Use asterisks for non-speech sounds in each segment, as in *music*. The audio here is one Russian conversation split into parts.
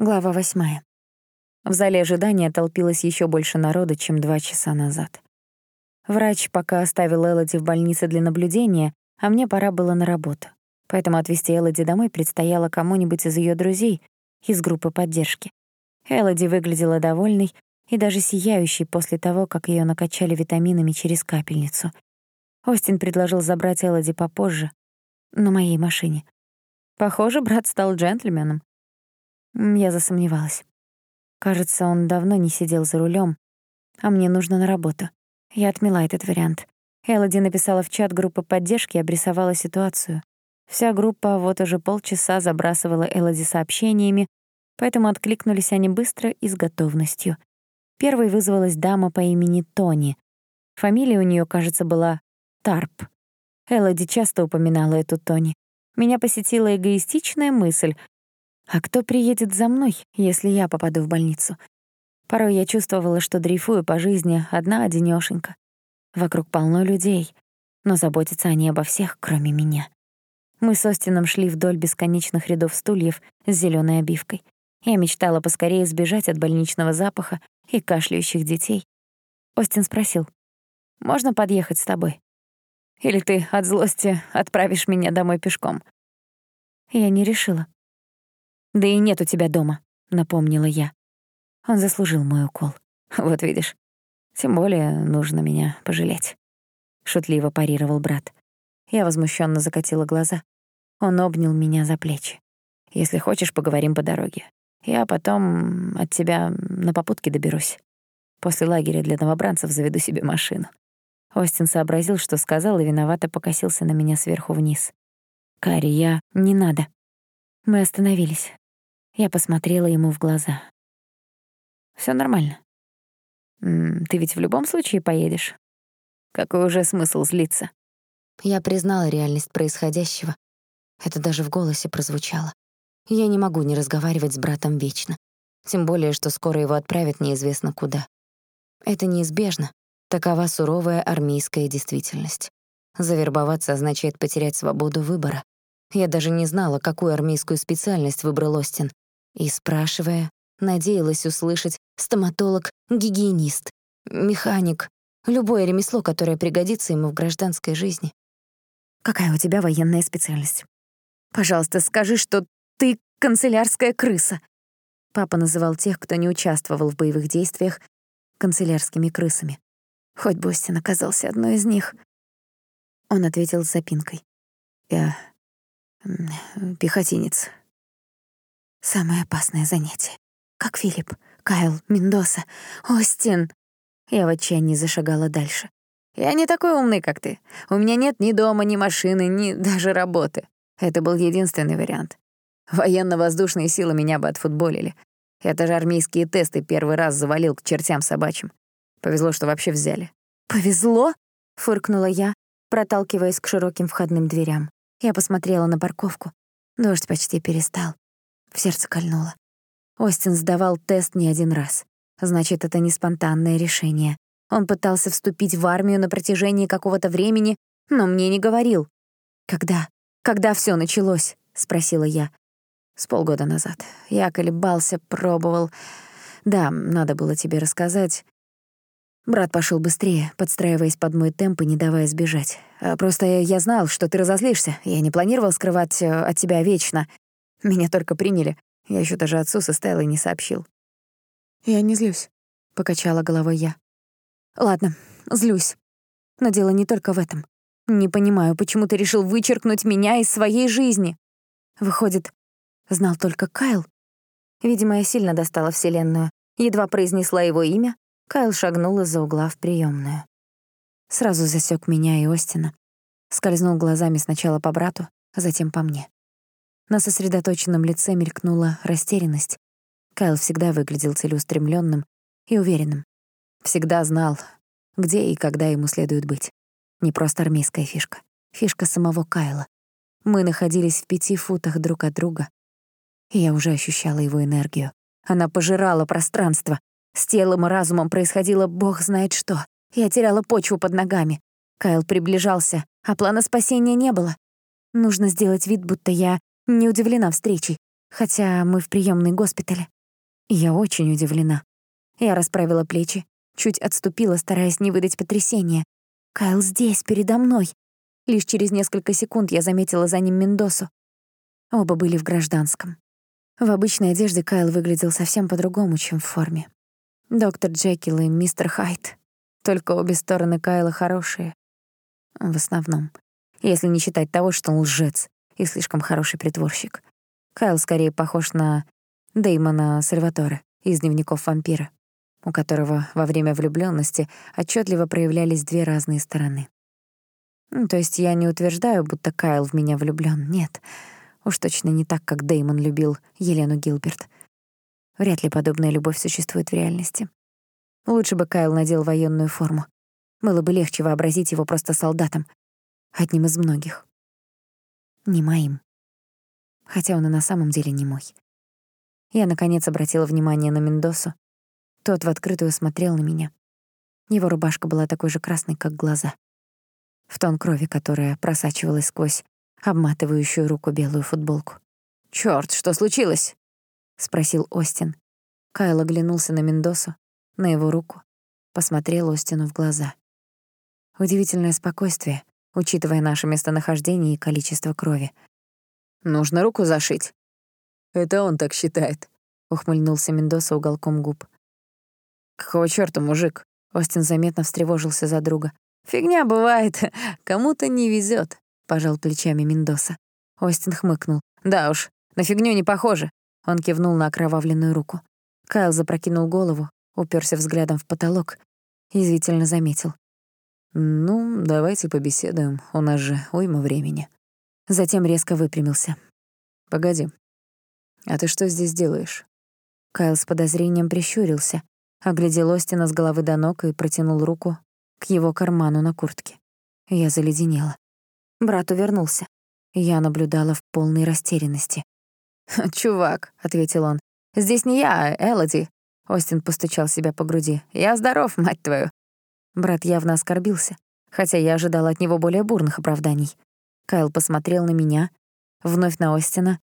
Глава восьмая. В зале ожидания толпилось еще больше народа, чем два часа назад. Врач пока оставил Элоди в больнице для наблюдения, а мне пора было на работу. Поэтому отвезти Элоди домой предстояло кому-нибудь из ее друзей из группы поддержки. Элоди выглядела довольной и даже сияющей после того, как ее накачали витаминами через капельницу. Остин предложил забрать Элоди попозже, на моей машине. Похоже, брат стал джентльменом. Я засомневалась. Кажется, он давно не сидел за рулем, а мне нужно на работу. Я отмела этот вариант. Элоди написала в чат группы поддержки и обрисовала ситуацию. Вся группа вот уже полчаса забрасывала Элоди сообщениями, поэтому откликнулись они быстро и с готовностью. Первой вызвалась дама по имени Тони. Фамилия у нее, кажется, была Тарп. Элоди часто упоминала эту Тони. Меня посетила эгоистичная мысль, а кто приедет за мной, если я попаду в больницу? Порой я чувствовала, что дрейфую по жизни одна одинёшенька. Вокруг полно людей, но заботятся они обо всех, кроме меня. Мы с Остином шли вдоль бесконечных рядов стульев с зелёной обивкой. Я мечтала поскорее сбежать от больничного запаха и кашляющих детей. Остин спросил, «Можно подъехать с тобой? Или ты от злости отправишь меня домой пешком?» Я не решила. «Да и нет у тебя дома», — напомнила я. Он заслужил мой укол. Вот видишь. Тем более нужно меня пожалеть. Шутливо парировал брат. Я возмущенно закатила глаза. Он обнял меня за плечи. «Если хочешь, поговорим по дороге. Я потом от тебя на попутке доберусь. После лагеря для новобранцев заведу себе машину». Остин сообразил, что сказал, и виновато покосился на меня сверху вниз. «Карри, я... Не надо». Мы остановились. Я посмотрела ему в глаза. Всё нормально. Ты ведь в любом случае поедешь. Какой уже смысл злиться? Я признала реальность происходящего. Это даже в голосе прозвучало. Я не могу не разговаривать с братом вечно. Тем более, что скоро его отправят неизвестно куда. Это неизбежно. Такова суровая армейская действительность. Завербоваться означает потерять свободу выбора. Я даже не знала, какую армейскую специальность выбрал Остин и, спрашивая, надеялась услышать стоматолог, гигиенист, механик, любое ремесло, которое пригодится ему в гражданской жизни. «Какая у тебя военная специальность? Пожалуйста, скажи, что ты канцелярская крыса». Папа называл тех, кто не участвовал в боевых действиях, канцелярскими крысами. Хоть Бостин оказался одной из них. Он ответил с запинкой. «Я пехотинец, Самое опасное занятие. Как Филипп, Кайл, Мендоса, Остин. Я в отчаянии зашагала дальше. Я не такой умный, как ты. У меня нет ни дома, ни машины, ни даже работы. Это был единственный вариант. Военно-воздушные силы меня бы отфутболили. Я даже армейские тесты первый раз завалил к чертям собачьим. Повезло, что вообще взяли. «Повезло?» — фыркнула я, проталкиваясь к широким входным дверям. Я посмотрела на парковку. Дождь почти перестал. В сердце кольнуло. Остин сдавал тест не один раз. Значит, это не спонтанное решение. Он пытался вступить в армию на протяжении какого-то времени, но мне не говорил. «Когда? Когда всё началось?» — спросила я. С полгода назад. Я колебался, пробовал. Да, надо было тебе рассказать. Брат пошёл быстрее, подстраиваясь под мой темп и не давая сбежать. А просто я знал, что ты разозлишься. Я не планировал скрывать э, от тебя вечно. Меня только приняли. Я ещё даже отцу со Стеллой не сообщил. «Я не злюсь», — покачала головой я. «Ладно, злюсь. Но дело не только в этом. Не понимаю, почему ты решил вычеркнуть меня из своей жизни. Выходит, знал только Кайл? Видимо, я сильно достала Вселенную. Едва произнесла его имя, Кайл шагнул из-за угла в приёмную. Сразу засек меня и Остина. Скользнул глазами сначала по брату, а затем по мне. На сосредоточенном лице мелькнула растерянность. Кайл всегда выглядел целеустремленным и уверенным. Всегда знал, где и когда ему следует быть. Не просто армейская фишка. Фишка самого Кайла. Мы находились в пяти футах друг от друга, и я уже ощущала его энергию. Она пожирала пространство. С телом и разумом происходило бог знает что. Я теряла почву под ногами. Кайл приближался, а плана спасения не было. Нужно сделать вид, будто я не удивлена встречей. Хотя мы в приемной госпитале. Я очень удивлена. Я расправила плечи, чуть отступила, стараясь не выдать потрясения. Кайл здесь, передо мной. Лишь через несколько секунд я заметила за ним Мендосу. Оба были в гражданском. В обычной одежде Кайл выглядел совсем по-другому, чем в форме. Доктор Джекил и мистер Хайт. Только обе стороны Кайла хорошие. В основном. Если не считать того, что он лжец и слишком хороший притворщик. Кайл скорее похож на Дэймона Сальваторе из «Дневников вампира», у которого во время влюблённости отчётливо проявлялись две разные стороны. Ну, то есть я не утверждаю, будто Кайл в меня влюблён, нет. Уж точно не так, как Дэймон любил Елену Гилберт. Вряд ли подобная любовь существует в реальности. Лучше бы Кайл надел военную форму. Было бы легче вообразить его просто солдатом, одним из многих. Не моим. Хотя он и на самом деле не мой. Я, наконец, обратила внимание на Мендосу. Тот в открытую смотрел на меня. Его рубашка была такой же красной, как глаза. В тон крови, которая просачивалась сквозь обматывающую руку белую футболку. «Чёрт, что случилось?» — спросил Остин. Кайл оглянулся на Мендосу, на его руку, посмотрел Остину в глаза. Удивительное спокойствие, учитывая наше местонахождение и количество крови. «Нужно руку зашить». «Это он так считает», — ухмыльнулся Мендоса уголком губ. «Какого чёрта, мужик?» Остин заметно встревожился за друга. «Фигня бывает, *laughs* кому-то не везёт», — пожал плечами Мендоса. Остин хмыкнул. «Да уж, на фигню не похоже». Он кивнул на окровавленную руку. Кайл запрокинул голову, уперся взглядом в потолок, язвительно заметил. «Ну, давайте побеседуем, у нас же уйма времени». Затем резко выпрямился. «Погоди, а ты что здесь делаешь?» Кайл с подозрением прищурился, оглядел Остина с головы до ног и протянул руку к его карману на куртке. Я заледенела. Брат увернулся. Я наблюдала в полной растерянности. «Чувак», — ответил он, — «здесь не я, а Элоди». Остин постучал себя по груди. «Я здоров, мать твою». Брат явно оскорбился, хотя я ожидала от него более бурных оправданий. Кайл посмотрел на меня, вновь на Остина.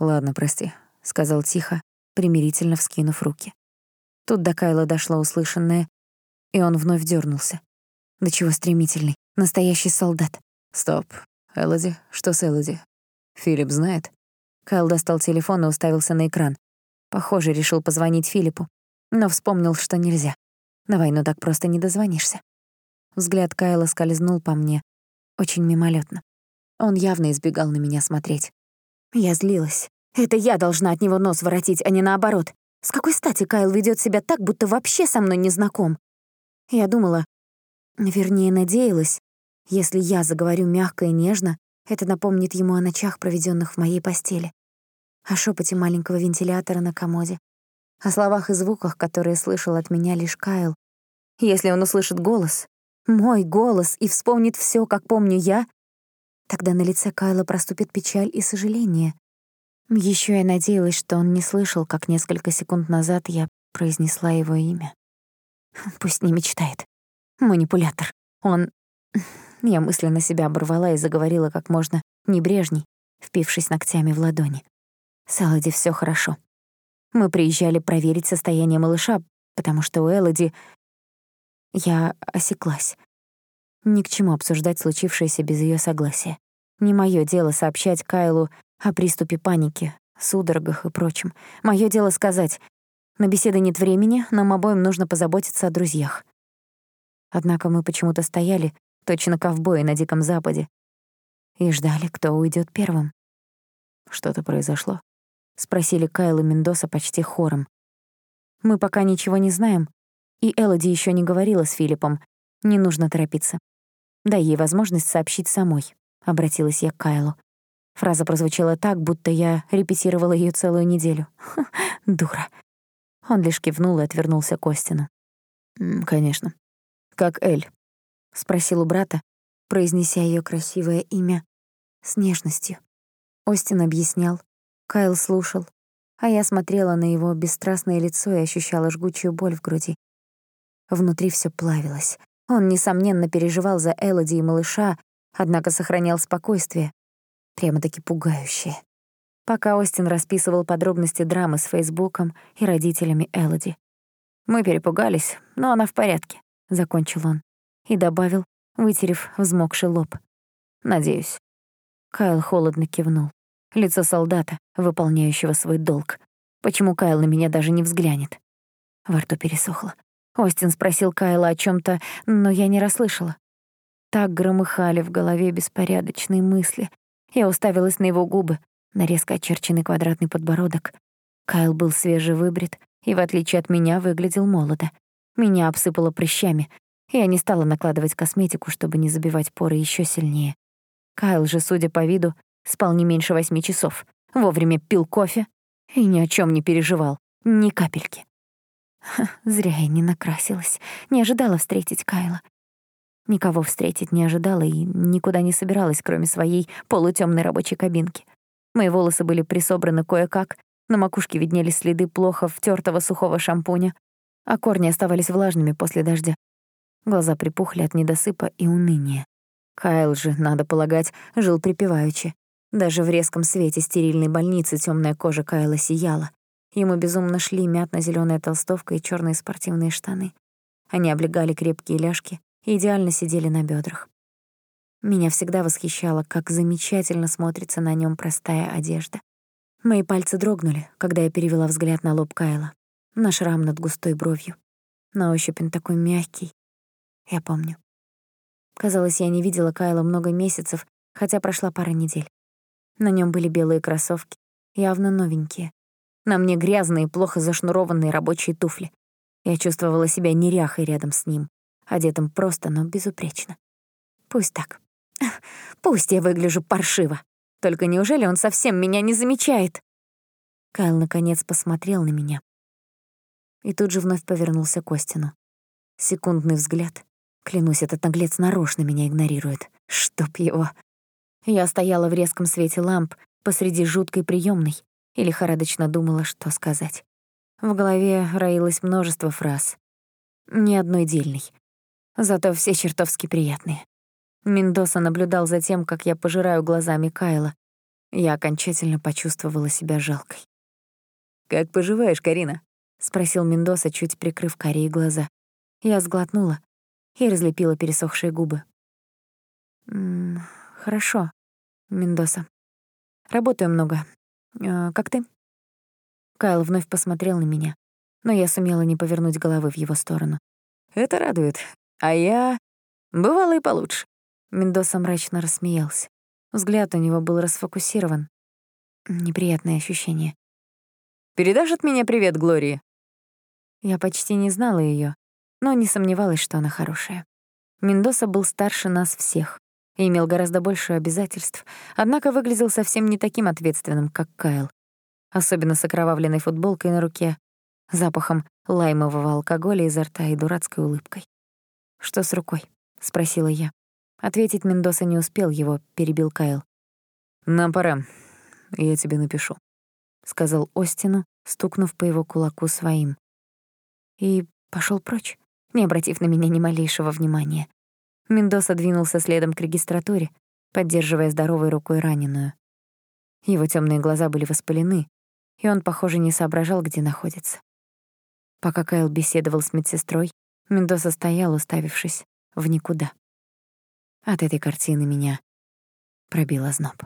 «Ладно, прости», — сказал тихо, примирительно вскинув руки. Тут до Кайла дошло услышанное, и он вновь дернулся. Да чего стремительный, настоящий солдат. «Стоп. Элоди? Что с Элоди? Филипп знает?» Кайл достал телефон и уставился на экран. Похоже, решил позвонить Филиппу, но вспомнил, что нельзя. На войну так просто не дозвонишься. Взгляд Кайла скользнул по мне, очень мимолетно. Он явно избегал на меня смотреть. Я злилась. Это я должна от него нос воротить, а не наоборот. С какой стати Кайл ведет себя так, будто вообще со мной не знаком? Я думала, вернее, надеялась, если я заговорю мягко и нежно, это напомнит ему о ночах, проведенных в моей постели, о шепоте маленького вентилятора на комоде, о словах и звуках, которые слышал от меня лишь Кайл. Если он услышит голос, мой голос, и вспомнит все, как помню я, тогда на лице Кайла проступит печаль и сожаление. Еще я надеялась, что он не слышал, как несколько секунд назад я произнесла его имя. Пусть не мечтает. Манипулятор. Он... Я мысленно себя оборвала и заговорила как можно небрежней, впившись ногтями в ладони. С Элоди всё хорошо. Мы приезжали проверить состояние малыша, потому что у Элоди... Я осеклась. Ни к чему обсуждать случившееся без её согласия. Не моё дело сообщать Кайлу о приступе паники, судорогах и прочем. Моё дело сказать, на беседы нет времени, нам обоим нужно позаботиться о друзьях. Однако мы почему-то стояли, точно ковбои на Диком Западе, и ждали, кто уйдет первым. «Что-то произошло?» — спросили Кайл и Мендоса почти хором. «Мы пока ничего не знаем, и Элоди еще не говорила с Филиппом. Не нужно торопиться. Дай ей возможность сообщить самой», — обратилась я к Кайлу. Фраза прозвучала так, будто я репетировала ее целую неделю. Ха, дура. Он лишь кивнул и отвернулся к Остину. «Конечно. Как Эль?» — спросил у брата, произнеся ее красивое имя с нежностью. Остин объяснял, Кайл слушал, а я смотрела на его бесстрастное лицо и ощущала жгучую боль в груди. Внутри все плавилось. Он, несомненно, переживал за Элоди и малыша, однако сохранял спокойствие, прямо-таки пугающее. пока Остин расписывал подробности драмы с Фейсбуком и родителями Элоди. «Мы перепугались, но она в порядке», — закончил он. И добавил, вытерев взмокший лоб. «Надеюсь». Кайл холодно кивнул. Лицо солдата, выполняющего свой долг. Почему Кайл на меня даже не взглянет? Во рту пересохло. Остин спросил Кайла о чем то но я не расслышала. Так громыхали в голове беспорядочные мысли. Я уставилась на его губы, на резко очерченный квадратный подбородок. Кайл был свежевыбрит и, в отличие от меня, выглядел молодо. Меня обсыпало прыщами. Я не стала накладывать косметику, чтобы не забивать поры еще сильнее. Кайл же, судя по виду, спал не меньше восьми часов, вовремя пил кофе и ни о чем не переживал, ни капельки. Ха, зря я не накрасилась, не ожидала встретить Кайла. Никого встретить не ожидала и никуда не собиралась, кроме своей полутемной рабочей кабинки. Мои волосы были присобраны кое-как, на макушке виднелись следы плохо втертого сухого шампуня, а корни оставались влажными после дождя. Глаза припухли от недосыпа и уныния. Кайл же, надо полагать, жил припеваючи. Даже в резком свете стерильной больницы темная кожа Кайла сияла. Ему безумно шли мятно зеленая толстовка и черные спортивные штаны. Они облегали крепкие ляжки и идеально сидели на бедрах. Меня всегда восхищало, как замечательно смотрится на нем простая одежда. Мои пальцы дрогнули, когда я перевела взгляд на лоб Кайла, на шрам над густой бровью. На ощупь он такой мягкий. Я помню. Казалось, я не видела Кайла много месяцев, хотя прошла пара недель. На нем были белые кроссовки, явно новенькие. На мне грязные, плохо зашнурованные рабочие туфли. Я чувствовала себя неряхой рядом с ним, одетым просто, но безупречно. Пусть так. *laughs* Пусть я выгляжу паршиво. Только неужели он совсем меня не замечает? Кайл наконец посмотрел на меня. И тут же вновь повернулся к Остину. Секундный взгляд, Клянусь, этот наглец нарочно меня игнорирует. Чтоб его. Я стояла в резком свете ламп посреди жуткой приёмной и лихорадочно думала, что сказать. В голове роилось множество фраз. Ни одной дельной. Зато все чертовски приятные. Мендоса наблюдал за тем, как я пожираю глазами Кайла. Я окончательно почувствовала себя жалкой. «Как поживаешь, Карина?» — спросил Мендоса, чуть прикрыв карие глаза. Я сглотнула, и разлепила пересохшие губы. «М -м, «Хорошо, Мендоса. Работаю много. Э, как ты?» Кайл вновь посмотрел на меня, но я сумела не повернуть головы в его сторону. «Это радует. А я... Бывало и получше». Мендоса мрачно рассмеялся. Взгляд у него был расфокусирован. Неприятное ощущение. «Передашь от меня привет Глории?» Я почти не знала её, но не сомневалась, что она хорошая. Мендоса был старше нас всех и имел гораздо больше обязательств, однако выглядел совсем не таким ответственным, как Кайл. Особенно с окровавленной футболкой на руке, запахом лаймового алкоголя изо рта и дурацкой улыбкой. «Что с рукой?» — спросила я. Ответить Мендоса не успел, его перебил Кайл. «Нам пора. Я тебе напишу», — сказал Остину, стукнув по его кулаку своим. И пошел прочь не обратив на меня ни малейшего внимания. Мендоса двинулся следом к регистратуре, поддерживая здоровой рукой раненую. Его темные глаза были воспалены, и он, похоже, не соображал, где находится. Пока Кайл беседовал с медсестрой, Мендоса стоял, уставившись в никуда. От этой картины меня пробило зноб.